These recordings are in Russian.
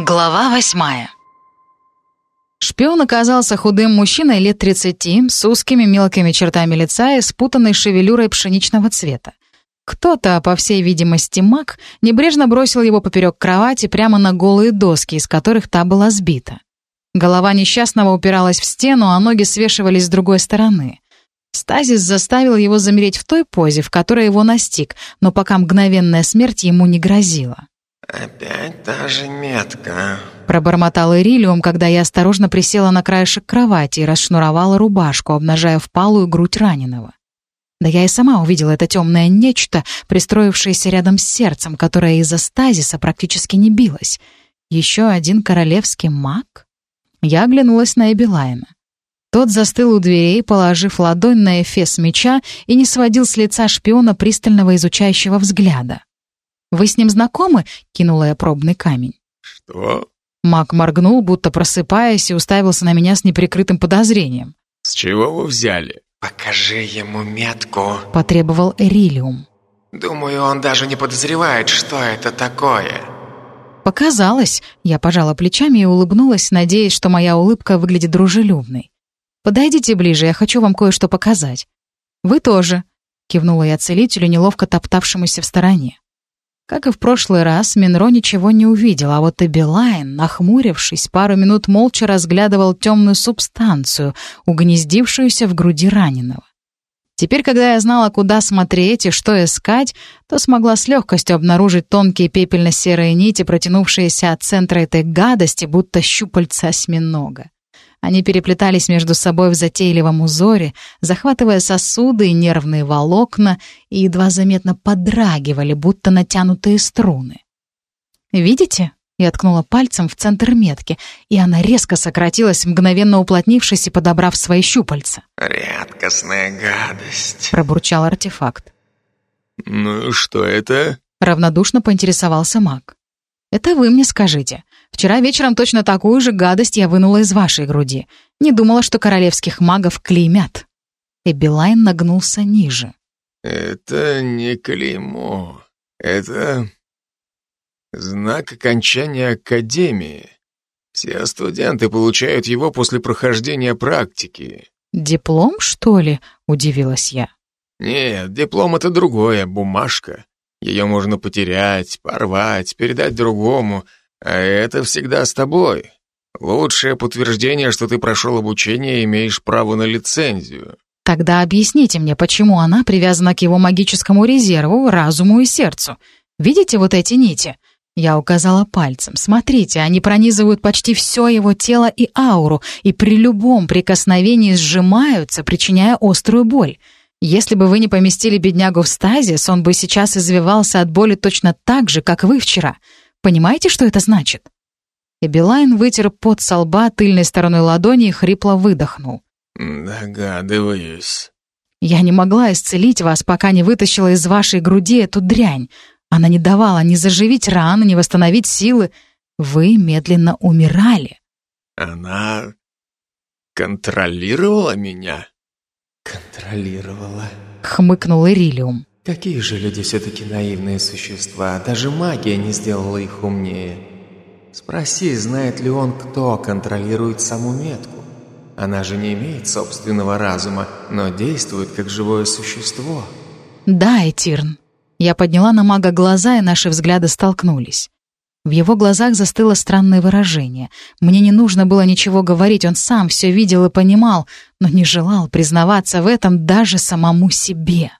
Глава восьмая. Шпион оказался худым мужчиной лет 30, с узкими мелкими чертами лица и спутанной шевелюрой пшеничного цвета. Кто-то, по всей видимости, маг, небрежно бросил его поперек кровати прямо на голые доски, из которых та была сбита. Голова несчастного упиралась в стену, а ноги свешивались с другой стороны. Стазис заставил его замереть в той позе, в которой его настиг, но пока мгновенная смерть ему не грозила. «Опять та же метка», — пробормотал Ирилиум, когда я осторожно присела на краешек кровати и расшнуровала рубашку, обнажая впалую грудь раненого. Да я и сама увидела это темное нечто, пристроившееся рядом с сердцем, которое из-за стазиса практически не билось. Еще один королевский маг? Я оглянулась на Эбилайна. Тот застыл у дверей, положив ладонь на эфес меча и не сводил с лица шпиона пристального изучающего взгляда. «Вы с ним знакомы?» — кинула я пробный камень. «Что?» Мак моргнул, будто просыпаясь, и уставился на меня с неприкрытым подозрением. «С чего вы взяли?» «Покажи ему метку», — потребовал Эрилиум. «Думаю, он даже не подозревает, что это такое». «Показалось», — я пожала плечами и улыбнулась, надеясь, что моя улыбка выглядит дружелюбной. «Подойдите ближе, я хочу вам кое-что показать». «Вы тоже», — кивнула я целителю, неловко топтавшемуся в стороне. Как и в прошлый раз, Минро ничего не увидел, а вот Эбилайн, нахмурившись, пару минут молча разглядывал темную субстанцию, угнездившуюся в груди раненого. Теперь, когда я знала, куда смотреть и что искать, то смогла с легкостью обнаружить тонкие пепельно-серые нити, протянувшиеся от центра этой гадости, будто щупальца осьминога. Они переплетались между собой в затейливом узоре, захватывая сосуды и нервные волокна, и едва заметно подрагивали, будто натянутые струны. «Видите?» Я ткнула пальцем в центр метки, и она резко сократилась, мгновенно уплотнившись и подобрав свои щупальца. «Редкостная гадость», — пробурчал артефакт. «Ну что это?» — равнодушно поинтересовался маг. «Это вы мне скажите. Вчера вечером точно такую же гадость я вынула из вашей груди. Не думала, что королевских магов клеймят». Эбилайн нагнулся ниже. «Это не клеймо. Это знак окончания академии. Все студенты получают его после прохождения практики». «Диплом, что ли?» — удивилась я. «Нет, диплом — это другое, бумажка. Ее можно потерять, порвать, передать другому, а это всегда с тобой. Лучшее подтверждение, что ты прошел обучение и имеешь право на лицензию. Тогда объясните мне, почему она привязана к его магическому резерву, разуму и сердцу. Видите вот эти нити? Я указала пальцем. Смотрите, они пронизывают почти все его тело и ауру, и при любом прикосновении сжимаются, причиняя острую боль. Если бы вы не поместили беднягу в стазис, он бы сейчас извивался от боли точно так же, как вы вчера. Понимаете, что это значит?» Эбилайн вытер пот со лба тыльной стороной ладони и хрипло выдохнул. «Догадываюсь». «Я не могла исцелить вас, пока не вытащила из вашей груди эту дрянь. Она не давала ни заживить раны, ни восстановить силы. Вы медленно умирали». «Она контролировала меня?» «Контролировала», — хмыкнул Ирилиум. Какие же люди все-таки наивные существа, даже магия не сделала их умнее. Спроси, знает ли он, кто контролирует саму метку. Она же не имеет собственного разума, но действует как живое существо. Да, Этирн. Я подняла на мага глаза, и наши взгляды столкнулись. В его глазах застыло странное выражение. Мне не нужно было ничего говорить, он сам все видел и понимал, но не желал признаваться в этом даже самому себе.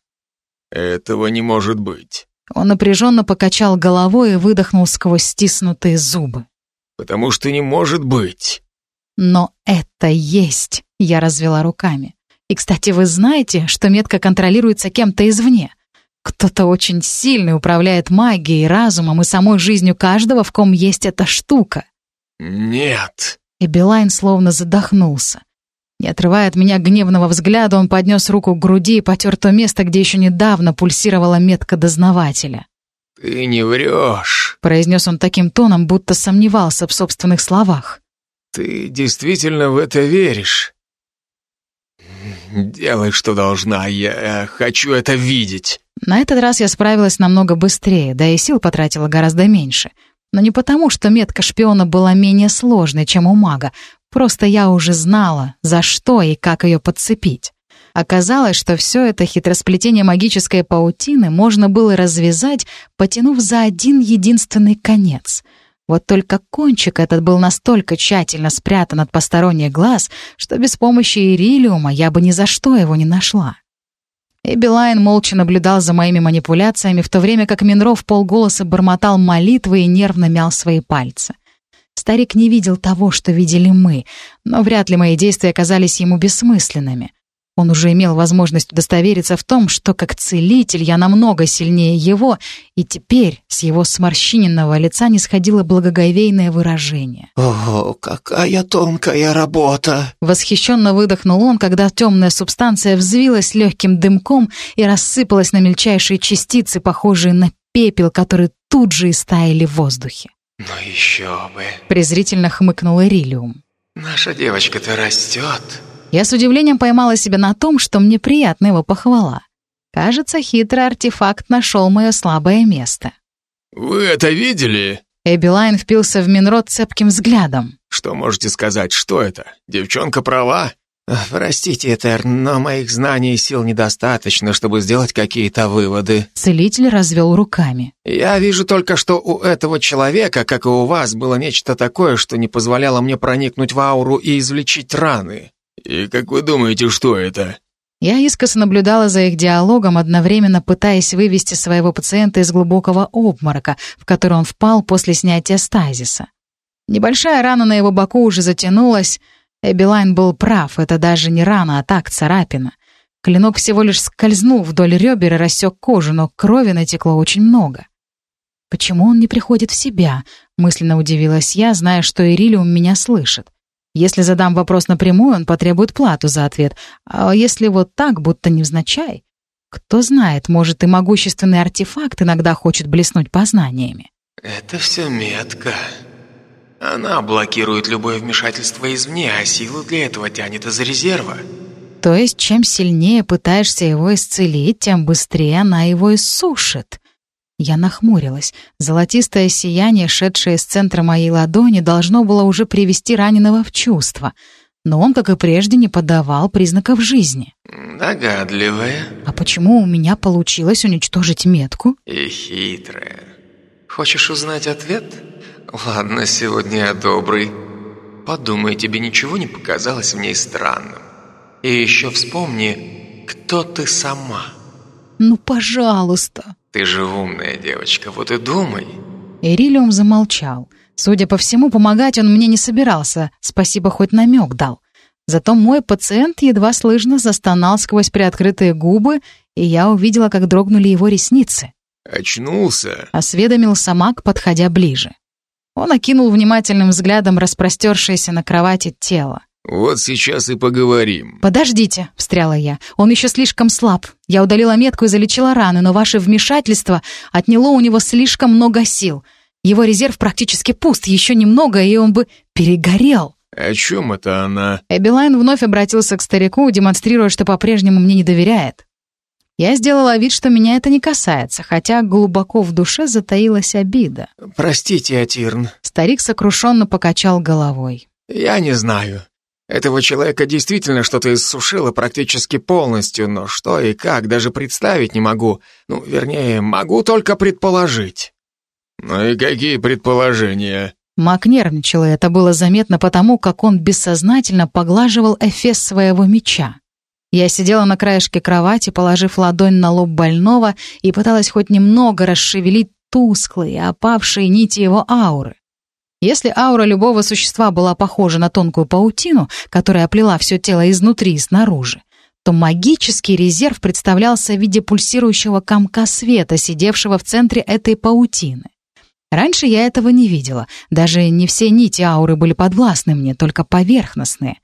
«Этого не может быть». Он напряженно покачал головой и выдохнул сквозь стиснутые зубы. «Потому что не может быть». «Но это есть», — я развела руками. «И, кстати, вы знаете, что метка контролируется кем-то извне? Кто-то очень сильный управляет магией, разумом и самой жизнью каждого, в ком есть эта штука». «Нет». И Билайн словно задохнулся. Не отрывая от меня гневного взгляда, он поднес руку к груди и потер то место, где еще недавно пульсировала метка дознавателя. «Ты не врешь», — произнес он таким тоном, будто сомневался в собственных словах. «Ты действительно в это веришь?» «Делай, что должна, я хочу это видеть». На этот раз я справилась намного быстрее, да и сил потратила гораздо меньше. Но не потому, что метка шпиона была менее сложной, чем у мага, просто я уже знала, за что и как ее подцепить. Оказалось, что все это хитросплетение магической паутины можно было развязать, потянув за один единственный конец. Вот только кончик этот был настолько тщательно спрятан от посторонних глаз, что без помощи ирилиума я бы ни за что его не нашла. Эбби Лайн молча наблюдал за моими манипуляциями, в то время как Минро в полголоса бормотал молитвы и нервно мял свои пальцы. Старик не видел того, что видели мы, но вряд ли мои действия оказались ему бессмысленными. Он уже имел возможность удостовериться в том, что как целитель я намного сильнее его, и теперь с его сморщиненного лица не сходило благоговейное выражение. «О, какая тонкая работа!» Восхищенно выдохнул он, когда темная субстанция взвилась легким дымком и рассыпалась на мельчайшие частицы, похожие на пепел, которые тут же истаяли в воздухе. «Ну еще бы!» — презрительно хмыкнул Ирилиум. «Наша девочка-то растет!» Я с удивлением поймала себя на том, что мне приятна его похвала. Кажется, хитрый артефакт нашел мое слабое место. «Вы это видели?» Эбби Лайн впился в Минрод цепким взглядом. «Что можете сказать, что это? Девчонка права?» «Простите, Этерн, но моих знаний и сил недостаточно, чтобы сделать какие-то выводы». Целитель развел руками. «Я вижу только, что у этого человека, как и у вас, было нечто такое, что не позволяло мне проникнуть в ауру и извлечить раны. «И как вы думаете, что это?» Я искоса наблюдала за их диалогом, одновременно пытаясь вывести своего пациента из глубокого обморока, в который он впал после снятия стазиса. Небольшая рана на его боку уже затянулась. Эбилайн был прав, это даже не рана, а так царапина. Клинок всего лишь скользнул вдоль ребер и рассек кожу, но крови натекло очень много. «Почему он не приходит в себя?» — мысленно удивилась я, зная, что Ирилиум меня слышит. Если задам вопрос напрямую, он потребует плату за ответ. А если вот так, будто невзначай? Кто знает, может, и могущественный артефакт иногда хочет блеснуть познаниями. Это все метка. Она блокирует любое вмешательство извне, а силу для этого тянет из резерва. То есть, чем сильнее пытаешься его исцелить, тем быстрее она его иссушит. Я нахмурилась. Золотистое сияние, шедшее из центра моей ладони, должно было уже привести раненого в чувство. Но он, как и прежде, не подавал признаков жизни. Догадливая. А почему у меня получилось уничтожить метку? И хитрая. Хочешь узнать ответ? Ладно, сегодня я добрый. Подумай, тебе ничего не показалось в ней странным. И еще вспомни, кто ты сама. Ну, пожалуйста. Ты же умная девочка, вот и думай. Эрилиум замолчал. Судя по всему, помогать он мне не собирался, спасибо хоть намек дал. Зато мой пациент едва слышно застонал сквозь приоткрытые губы, и я увидела, как дрогнули его ресницы. «Очнулся?» — осведомил Самак, подходя ближе. Он окинул внимательным взглядом распростершееся на кровати тело. «Вот сейчас и поговорим». «Подождите», — встряла я. «Он еще слишком слаб. Я удалила метку и залечила раны, но ваше вмешательство отняло у него слишком много сил. Его резерв практически пуст, еще немного, и он бы перегорел». «О чем это она?» Эбилайн вновь обратился к старику, демонстрируя, что по-прежнему мне не доверяет. Я сделала вид, что меня это не касается, хотя глубоко в душе затаилась обида. «Простите, Атирн». Старик сокрушенно покачал головой. «Я не знаю. Этого человека действительно что-то иссушило практически полностью, но что и как, даже представить не могу. Ну, вернее, могу только предположить. Ну и какие предположения? Мак нервничал, и это было заметно потому, как он бессознательно поглаживал эфес своего меча. Я сидела на краешке кровати, положив ладонь на лоб больного и пыталась хоть немного расшевелить тусклые, опавшие нити его ауры. Если аура любого существа была похожа на тонкую паутину, которая оплела все тело изнутри и снаружи, то магический резерв представлялся в виде пульсирующего комка света, сидевшего в центре этой паутины. Раньше я этого не видела, даже не все нити ауры были подвластны мне, только поверхностные.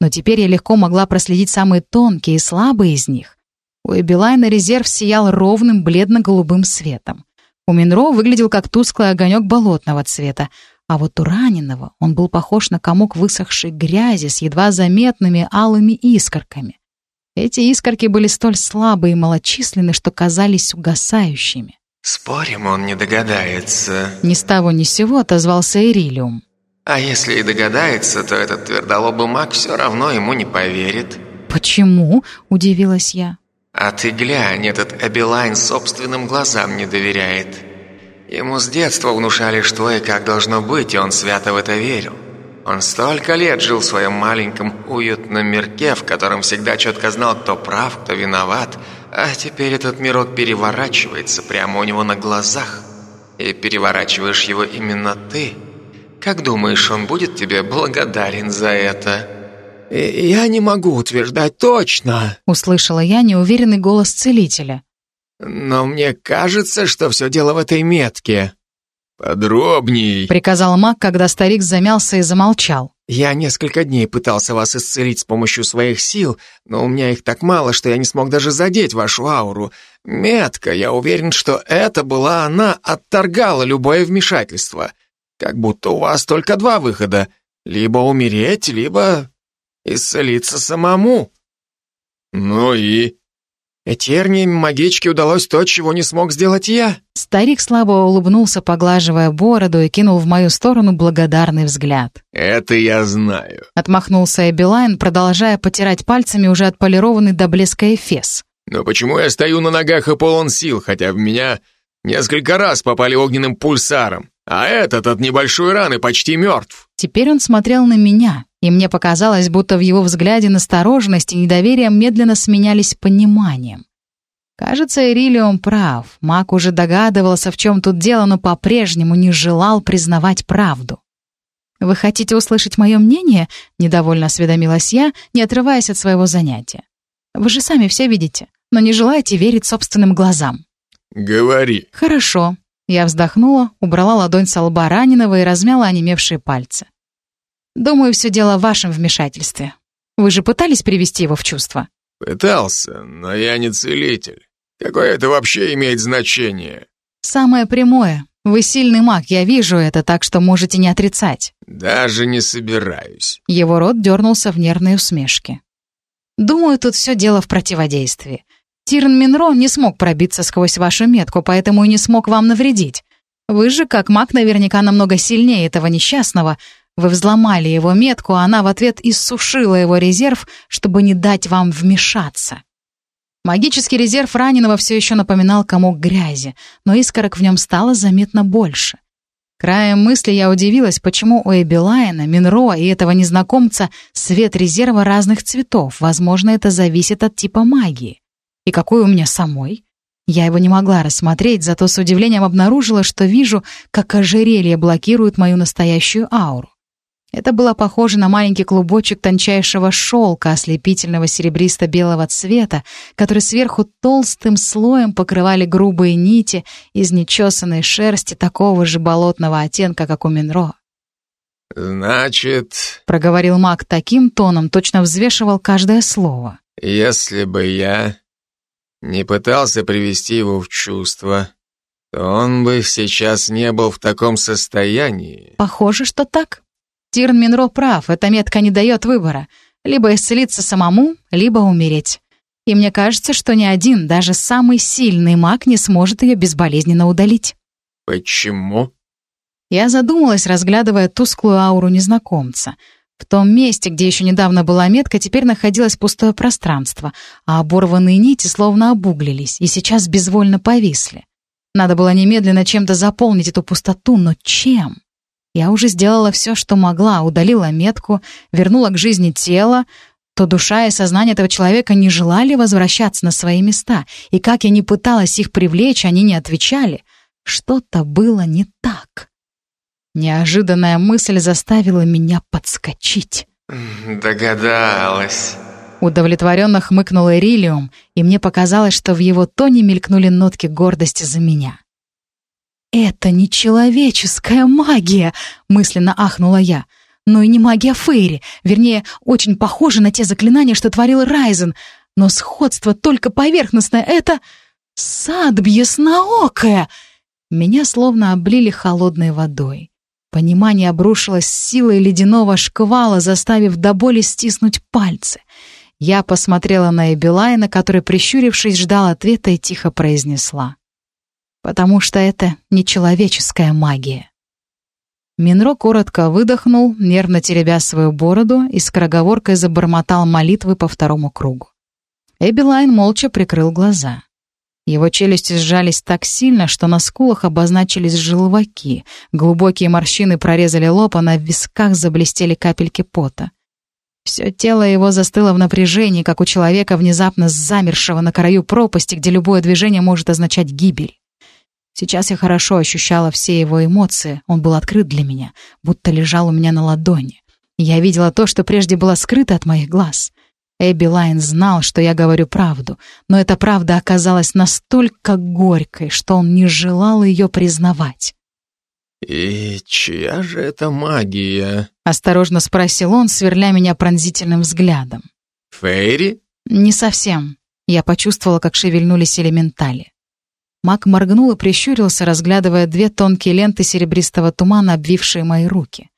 Но теперь я легко могла проследить самые тонкие и слабые из них. У Эбилайна резерв сиял ровным бледно-голубым светом. У Минро выглядел как тусклый огонек болотного цвета, а вот у раненого он был похож на комок высохшей грязи с едва заметными алыми искорками. Эти искорки были столь слабые и малочисленны, что казались угасающими. Спорим, он не догадается. Ни с того ни с сего отозвался Эрилиум. А если и догадается, то этот твердолобый маг все равно ему не поверит. «Почему?» – удивилась я. «А ты глянь, этот Эбилайн собственным глазам не доверяет. Ему с детства внушали, что и как должно быть, и он свято в это верил. Он столько лет жил в своем маленьком уютном мирке, в котором всегда четко знал, кто прав, кто виноват, а теперь этот мирок переворачивается прямо у него на глазах. И переворачиваешь его именно ты. Как думаешь, он будет тебе благодарен за это?» «Я не могу утверждать точно», — услышала я неуверенный голос целителя. «Но мне кажется, что все дело в этой метке». «Подробней», — приказал маг, когда старик замялся и замолчал. «Я несколько дней пытался вас исцелить с помощью своих сил, но у меня их так мало, что я не смог даже задеть вашу ауру. Метка, я уверен, что это была она, отторгала любое вмешательство. Как будто у вас только два выхода. Либо умереть, либо исцелиться самому. Ну и? Этернии магичке удалось то, чего не смог сделать я. Старик слабо улыбнулся, поглаживая бороду, и кинул в мою сторону благодарный взгляд. «Это я знаю», — отмахнулся Эбилайн, продолжая потирать пальцами уже отполированный до блеска эфес. «Но почему я стою на ногах и полон сил, хотя в меня несколько раз попали огненным пульсаром, а этот от небольшой раны почти мертв?» Теперь он смотрел на меня, и мне показалось, будто в его взгляде настороженность и недоверие медленно сменялись пониманием. Кажется, Эрилиум прав. Мак уже догадывался, в чем тут дело, но по-прежнему не желал признавать правду. «Вы хотите услышать мое мнение?» — недовольно осведомилась я, не отрываясь от своего занятия. «Вы же сами все видите, но не желаете верить собственным глазам». «Говори». «Хорошо». Я вздохнула, убрала ладонь с лба раненого и размяла онемевшие пальцы. Думаю, все дело в вашем вмешательстве. Вы же пытались привести его в чувство? Пытался, но я не целитель. Какое это вообще имеет значение? Самое прямое. Вы сильный маг, я вижу это, так что можете не отрицать. Даже не собираюсь. Его рот дернулся в нервной усмешке. Думаю, тут все дело в противодействии. Тирн Минро не смог пробиться сквозь вашу метку, поэтому и не смог вам навредить. Вы же, как маг, наверняка намного сильнее этого несчастного, вы взломали его метку, а она в ответ иссушила его резерв, чтобы не дать вам вмешаться. Магический резерв раненого все еще напоминал комок грязи, но искорок в нем стало заметно больше. Краем мысли я удивилась, почему у Эбилайна, Минро и этого незнакомца свет резерва разных цветов. Возможно, это зависит от типа магии. И какой у меня самой? Я его не могла рассмотреть, зато с удивлением обнаружила, что вижу, как ожерелье блокирует мою настоящую ауру. Это было похоже на маленький клубочек тончайшего шелка ослепительного серебристо-белого цвета, который сверху толстым слоем покрывали грубые нити из нечесанной шерсти такого же болотного оттенка, как у Минро. «Значит...» — проговорил маг таким тоном, точно взвешивал каждое слово. «Если бы я не пытался привести его в чувство, то он бы сейчас не был в таком состоянии». «Похоже, что так», Тирн Минро прав, эта метка не дает выбора. Либо исцелиться самому, либо умереть. И мне кажется, что ни один, даже самый сильный маг не сможет ее безболезненно удалить. Почему? Я задумалась, разглядывая тусклую ауру незнакомца. В том месте, где еще недавно была метка, теперь находилось пустое пространство, а оборванные нити словно обуглились и сейчас безвольно повисли. Надо было немедленно чем-то заполнить эту пустоту, но чем? Я уже сделала все, что могла, удалила метку, вернула к жизни тело, то душа и сознание этого человека не желали возвращаться на свои места, и как я ни пыталась их привлечь, они не отвечали. Что-то было не так. Неожиданная мысль заставила меня подскочить. «Догадалась». Удовлетворенно хмыкнул Эрилиум, и мне показалось, что в его тоне мелькнули нотки гордости за меня. «Это не человеческая магия!» — мысленно ахнула я. «Но и не магия Фейри, вернее, очень похожа на те заклинания, что творил Райзен, но сходство только поверхностное. Это садбье снаокая!» Меня словно облили холодной водой. Понимание обрушилось силой ледяного шквала, заставив до боли стиснуть пальцы. Я посмотрела на Эбилайна, который, прищурившись, ждал ответа и тихо произнесла. Потому что это нечеловеческая магия. Минро коротко выдохнул, нервно теребя свою бороду, и скороговоркой забормотал молитвы по второму кругу. Эбилайн молча прикрыл глаза. Его челюсти сжались так сильно, что на скулах обозначились желваки, глубокие морщины прорезали лоб, а на висках заблестели капельки пота. Все тело его застыло в напряжении, как у человека, внезапно замершего на краю пропасти, где любое движение может означать гибель. Сейчас я хорошо ощущала все его эмоции, он был открыт для меня, будто лежал у меня на ладони. Я видела то, что прежде было скрыто от моих глаз. Эбби Лайн знал, что я говорю правду, но эта правда оказалась настолько горькой, что он не желал ее признавать. «И чья же это магия?» — осторожно спросил он, сверля меня пронзительным взглядом. «Фейри?» «Не совсем». Я почувствовала, как шевельнулись элементали. Мак моргнул и прищурился, разглядывая две тонкие ленты серебристого тумана, обвившие мои руки.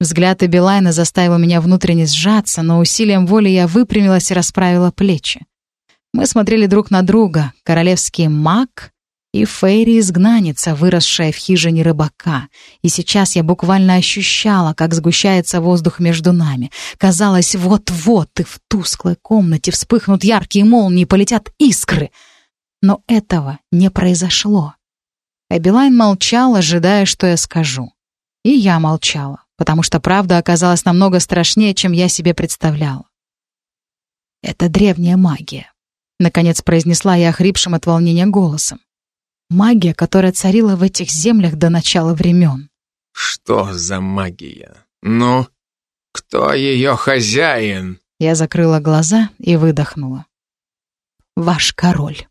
Взгляд Эбилайна заставил меня внутренне сжаться, но усилием воли я выпрямилась и расправила плечи. Мы смотрели друг на друга, королевский маг и Фейри-изгнанница, выросшая в хижине рыбака. И сейчас я буквально ощущала, как сгущается воздух между нами. Казалось, вот-вот и в тусклой комнате вспыхнут яркие молнии, полетят искры — но этого не произошло. Эбилайн молчал, ожидая, что я скажу. И я молчала, потому что правда оказалась намного страшнее, чем я себе представляла. «Это древняя магия», — наконец произнесла я охрипшим от волнения голосом. «Магия, которая царила в этих землях до начала времен». «Что за магия? Ну, кто ее хозяин?» Я закрыла глаза и выдохнула. «Ваш король».